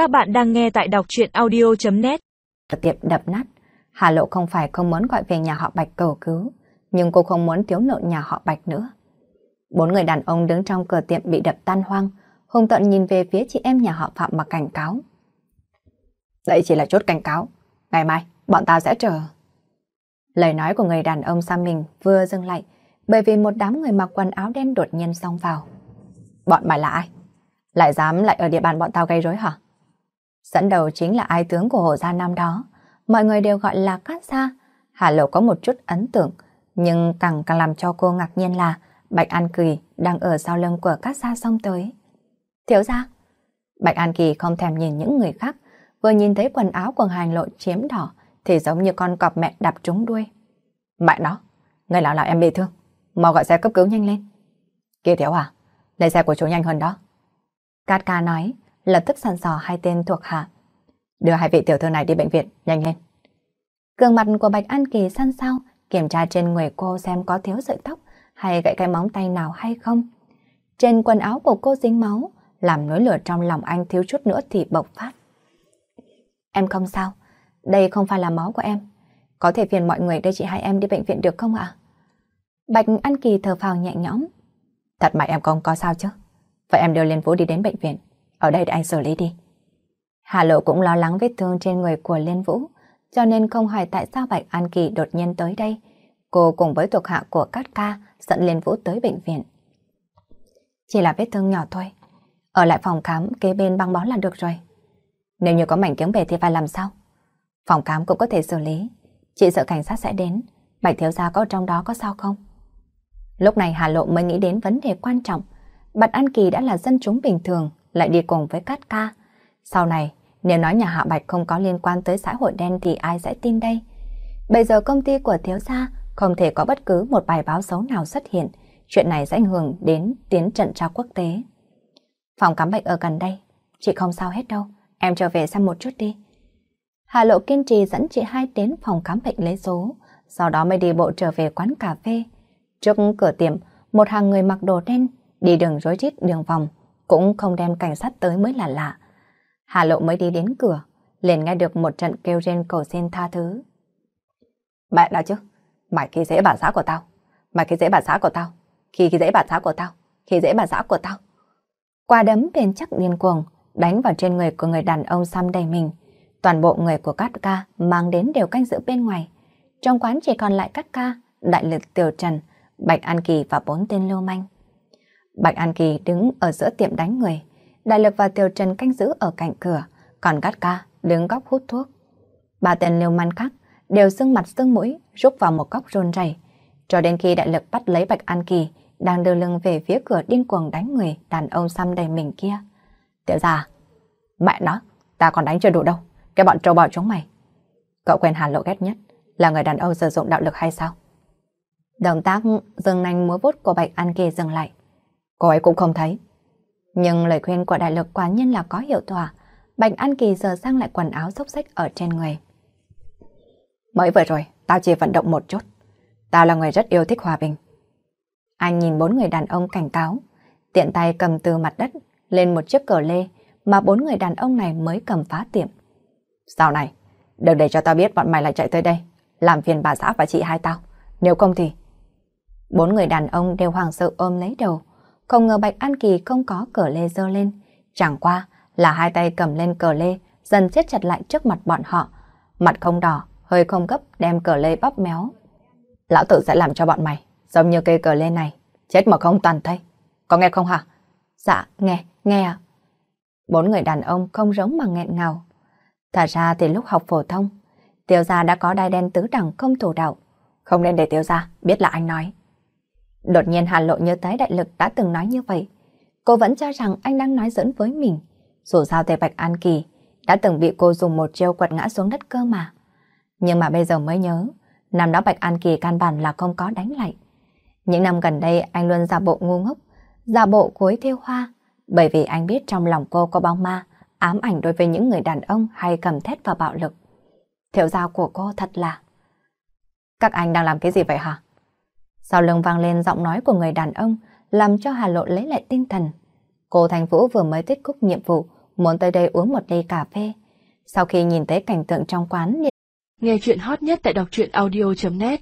Các bạn đang nghe tại đọc chuyện audio.net Tiệm đập nát, Hà Lộ không phải không muốn gọi về nhà họ Bạch cầu cứu, nhưng cô không muốn thiếu nợ nhà họ Bạch nữa. Bốn người đàn ông đứng trong cửa tiệm bị đập tan hoang, hùng tận nhìn về phía chị em nhà họ Phạm mà cảnh cáo. Đây chỉ là chốt cảnh cáo, ngày mai bọn ta sẽ chờ. Lời nói của người đàn ông sang mình vừa dừng lại, bởi vì một đám người mặc quần áo đen đột nhiên xông vào. Bọn mày là ai? Lại dám lại ở địa bàn bọn tao gây rối hả? Dẫn đầu chính là ai tướng của hộ Gia năm đó. Mọi người đều gọi là Cát Gia. Hà Lộ có một chút ấn tượng, nhưng càng càng làm cho cô ngạc nhiên là Bạch An Kỳ đang ở sau lưng của Cát Gia xong tới. Thiếu gia. Bạch An Kỳ không thèm nhìn những người khác, vừa nhìn thấy quần áo của hành lộ chiếm đỏ thì giống như con cọp mẹ đạp trúng đuôi. Mẹ nó, người lão là em bị thương, mau gọi xe cấp cứu nhanh lên. Kia thiếu à, lấy xe của chú nhanh hơn đó. Cát ca nói, lập tức săn sò hai tên thuộc hạ. Đưa hai vị tiểu thư này đi bệnh viện, nhanh lên. cường mặt của Bạch An Kỳ săn sao, kiểm tra trên người cô xem có thiếu sợi tóc hay gãy cái móng tay nào hay không. Trên quần áo của cô dính máu, làm nỗi lửa trong lòng anh thiếu chút nữa thì bộc phát. Em không sao, đây không phải là máu của em. Có thể phiền mọi người đưa chị hai em đi bệnh viện được không ạ? Bạch An Kỳ thở phào nhẹ nhõm. Thật mà em không có sao chứ? Vậy em đưa Liên Vũ đi đến bệnh viện. Ở đây để anh xử lý đi. Hà Lộ cũng lo lắng vết thương trên người của Liên Vũ, cho nên không hỏi tại sao Bạch An Kỳ đột nhiên tới đây. Cô cùng với thuộc hạ của Cát Ca dẫn Liên Vũ tới bệnh viện. Chỉ là vết thương nhỏ thôi. Ở lại phòng khám kế bên băng bó là được rồi. Nếu như có mảnh kiếm về thì phải làm sao? Phòng khám cũng có thể xử lý. Chị sợ cảnh sát sẽ đến. Bạch thiếu gia có trong đó có sao không? Lúc này Hà Lộ mới nghĩ đến vấn đề quan trọng. Bạch An Kỳ đã là dân chúng bình thường, lại đi cùng với Cát Ca. Sau này, nếu nói nhà Hạ Bạch không có liên quan tới xã hội đen thì ai sẽ tin đây? Bây giờ công ty của thiếu gia không thể có bất cứ một bài báo xấu nào xuất hiện. Chuyện này sẽ ảnh hưởng đến tiến trận tra quốc tế. Phòng khám bệnh ở gần đây, chị không sao hết đâu. Em trở về xem một chút đi. Hà Lộ kiên trì dẫn chị hai đến phòng khám bệnh lấy số, sau đó mới đi bộ trở về quán cà phê. Trước cửa tiệm, một hàng người mặc đồ đen, đi đường rối rít đường vòng, cũng không đem cảnh sát tới mới là lạ. Hà Lộ mới đi đến cửa, liền nghe được một trận kêu rên cầu xin tha thứ. Mẹ đã chứ, mày khi dễ bà xã của tao, mày khi dễ bà xã của tao, khi khi dễ bà xã của tao, khi dễ bà xã của tao. Qua đấm bên chắc điên cuồng, đánh vào trên người của người đàn ông xăm đầy mình. Toàn bộ người của Cát Ca mang đến đều canh giữ bên ngoài. Trong quán chỉ còn lại Cát Ca, Đại lực Tiểu Trần, Bạch An Kỳ và bốn tên lưu manh. Bạch An Kỳ đứng ở giữa tiệm đánh người, Đại lực và Tiểu Trần canh giữ ở cạnh cửa, còn Cát Ca đứng góc hút thuốc. Ba tên liêu man khác đều sưng mặt sưng mũi, rút vào một góc rôn rầy. Cho đến khi đại lực bắt lấy Bạch An Kỳ, đang đưa lưng về phía cửa điên cuồng đánh người đàn ông xăm đầy mình kia. Tiểu già, mẹ nó, ta còn đánh chưa đủ đâu, cái bọn trâu bò chúng mày. Cậu quen Hà Lộ ghét nhất là người đàn ông sử dụng đạo lực hay sao? Động tác dừng nành múa vút của Bạch An Kỳ dừng lại. Cô ấy cũng không thấy. Nhưng lời khuyên của đại lực quá nhiên là có hiệu quả. Bạch An Kỳ giờ sang lại quần áo xốc xách ở trên người. Mới vừa rồi, tao chỉ vận động một chút. Tao là người rất yêu thích hòa bình. Anh nhìn bốn người đàn ông cảnh cáo, tiện tay cầm từ mặt đất lên một chiếc cờ lê mà bốn người đàn ông này mới cầm phá tiệm. Sau này, đừng để cho tao biết bọn mày lại chạy tới đây, làm phiền bà xã và chị hai tao. Nếu không thì... Bốn người đàn ông đều hoàng sợ ôm lấy đầu. Không ngờ Bạch An Kỳ không có cờ lê dơ lên. Chẳng qua là hai tay cầm lên cờ lê, dần chết chặt lại trước mặt bọn họ. Mặt không đỏ, hơi không gấp đem cờ lê bóp méo. Lão tử sẽ làm cho bọn mày, giống như cây cờ lê này, chết mà không toàn thây. Có nghe không hả? Dạ, nghe, nghe ạ. Bốn người đàn ông không giống mà nghẹn ngào. Thật ra thì lúc học phổ thông, tiêu gia đã có đai đen tứ đẳng không thủ đạo. Không nên để tiêu gia biết là anh nói. Đột nhiên Hà Lộ nhớ tới đại lực đã từng nói như vậy. Cô vẫn cho rằng anh đang nói giỡn với mình. Dù sao Tề Bạch An Kỳ đã từng bị cô dùng một chiêu quật ngã xuống đất cơ mà. Nhưng mà bây giờ mới nhớ, năm đó Bạch An Kỳ căn bản là không có đánh lại. Những năm gần đây anh luôn giả bộ ngu ngốc, giả bộ cuối theo hoa, bởi vì anh biết trong lòng cô có bóng ma, ám ảnh đối với những người đàn ông hay cầm thét và bạo lực. Thiệu giao của cô thật là... Các anh đang làm cái gì vậy hả? Sau lưng vang lên giọng nói của người đàn ông, làm cho Hà Lộ lấy lại tinh thần. Cô Thành Vũ vừa mới kết thúc nhiệm vụ, muốn tới đây uống một ly cà phê. Sau khi nhìn thấy cảnh tượng trong quán, nghe chuyện hot nhất tại đọc truyện audio.net.